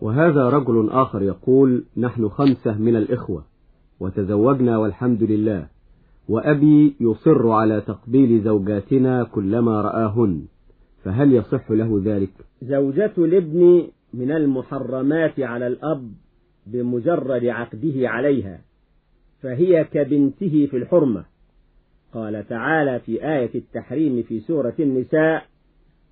وهذا رجل آخر يقول نحن خمسة من الإخوة وتزوجنا والحمد لله وأبي يصر على تقبيل زوجاتنا كلما رآهن فهل يصح له ذلك؟ زوجة الابن من المحرمات على الأب بمجرد عقده عليها فهي كبنته في الحرمة. قال تعالى في آية التحريم في سورة النساء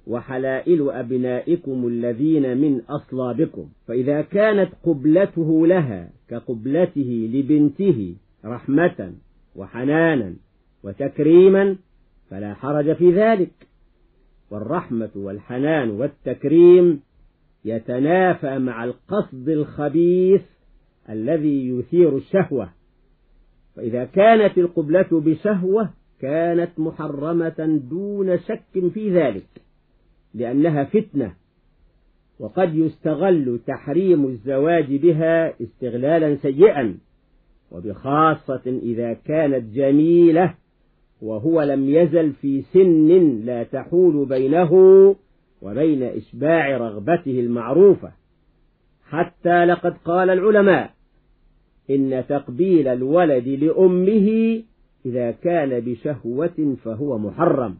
وحلائل أبنائكم الذين من أصلابكم. فإذا كانت قبلته لها كقبلته لبنته رحمة وحنانا وتكريما فلا حرج في ذلك. والرحمة والحنان والتكريم يتنافى مع القصد الخبيث الذي يثير الشهوة. فإذا كانت القبلة بشهوة كانت محرمة دون شك في ذلك. لأنها فتنة. وقد يستغل تحريم الزواج بها استغلالا سيئا وبخاصة إذا كانت جميلة وهو لم يزل في سن لا تحول بينه وبين إشباع رغبته المعروفة. حتى لقد قال العلماء إن تقبيل الولد لأمه إذا كان بشهوة فهو محرم.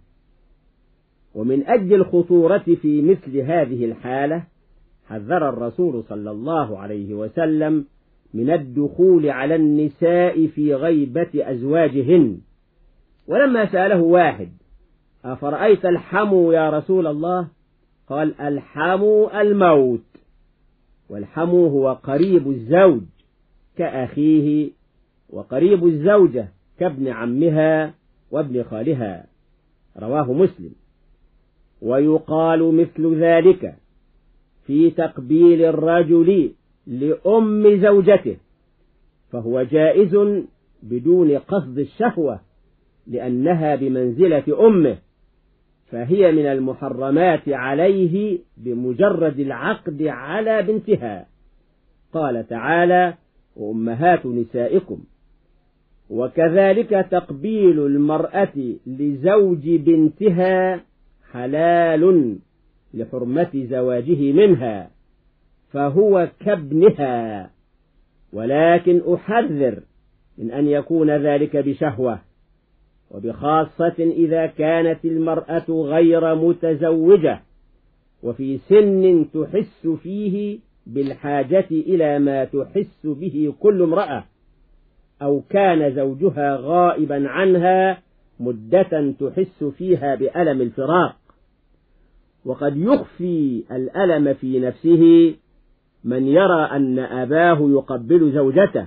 ومن أجل الخطورة في مثل هذه الحالة حذر الرسول صلى الله عليه وسلم من الدخول على النساء في غيبة أزواجهن. ولما سأله واحد أفرأيت الحمو يا رسول الله؟ قال الحمو الموت. والحمو هو قريب الزوج كأخيه وقريب الزوجة كابن عمها وابن خالها. رواه مسلم. ويقال مثل ذلك في تقبيل الرجل لأم زوجته فهو جائز بدون قصد الشهوة لأنها بمنزلة أمه فهي من المحرمات عليه بمجرد العقد على بنتها. قال تعالى وأمهات نسائكم. وكذلك تقبيل المرأة لزوج بنتها حلال لحرمة زواجه منها فهو كابنها ولكن أحذر من أن يكون ذلك بشهوة وبخاصة إذا كانت المرأة غير متزوجة وفي سن تحس فيه بالحاجة إلى ما تحس به كل امرأة أو كان زوجها غائبا عنها مدة تحس فيها بألم الفراق وقد يخفي الألم في نفسه من يرى أن أباه يقبل زوجته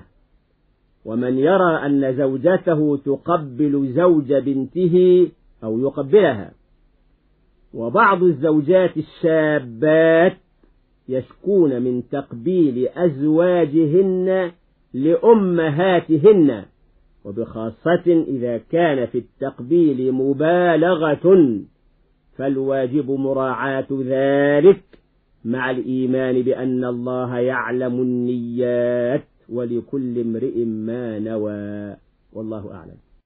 ومن يرى أن زوجته تقبل زوج بنته أو يقبلها. وبعض الزوجات الشابات يشكون من تقبيل أزواجهن لأمهاتهن. وبخاصة إذا كان في التقبيل مبالغة فالواجب مراعاة ذلك مع الإيمان بأن الله يعلم النيات ولكل امرئ ما نوى والله أعلم.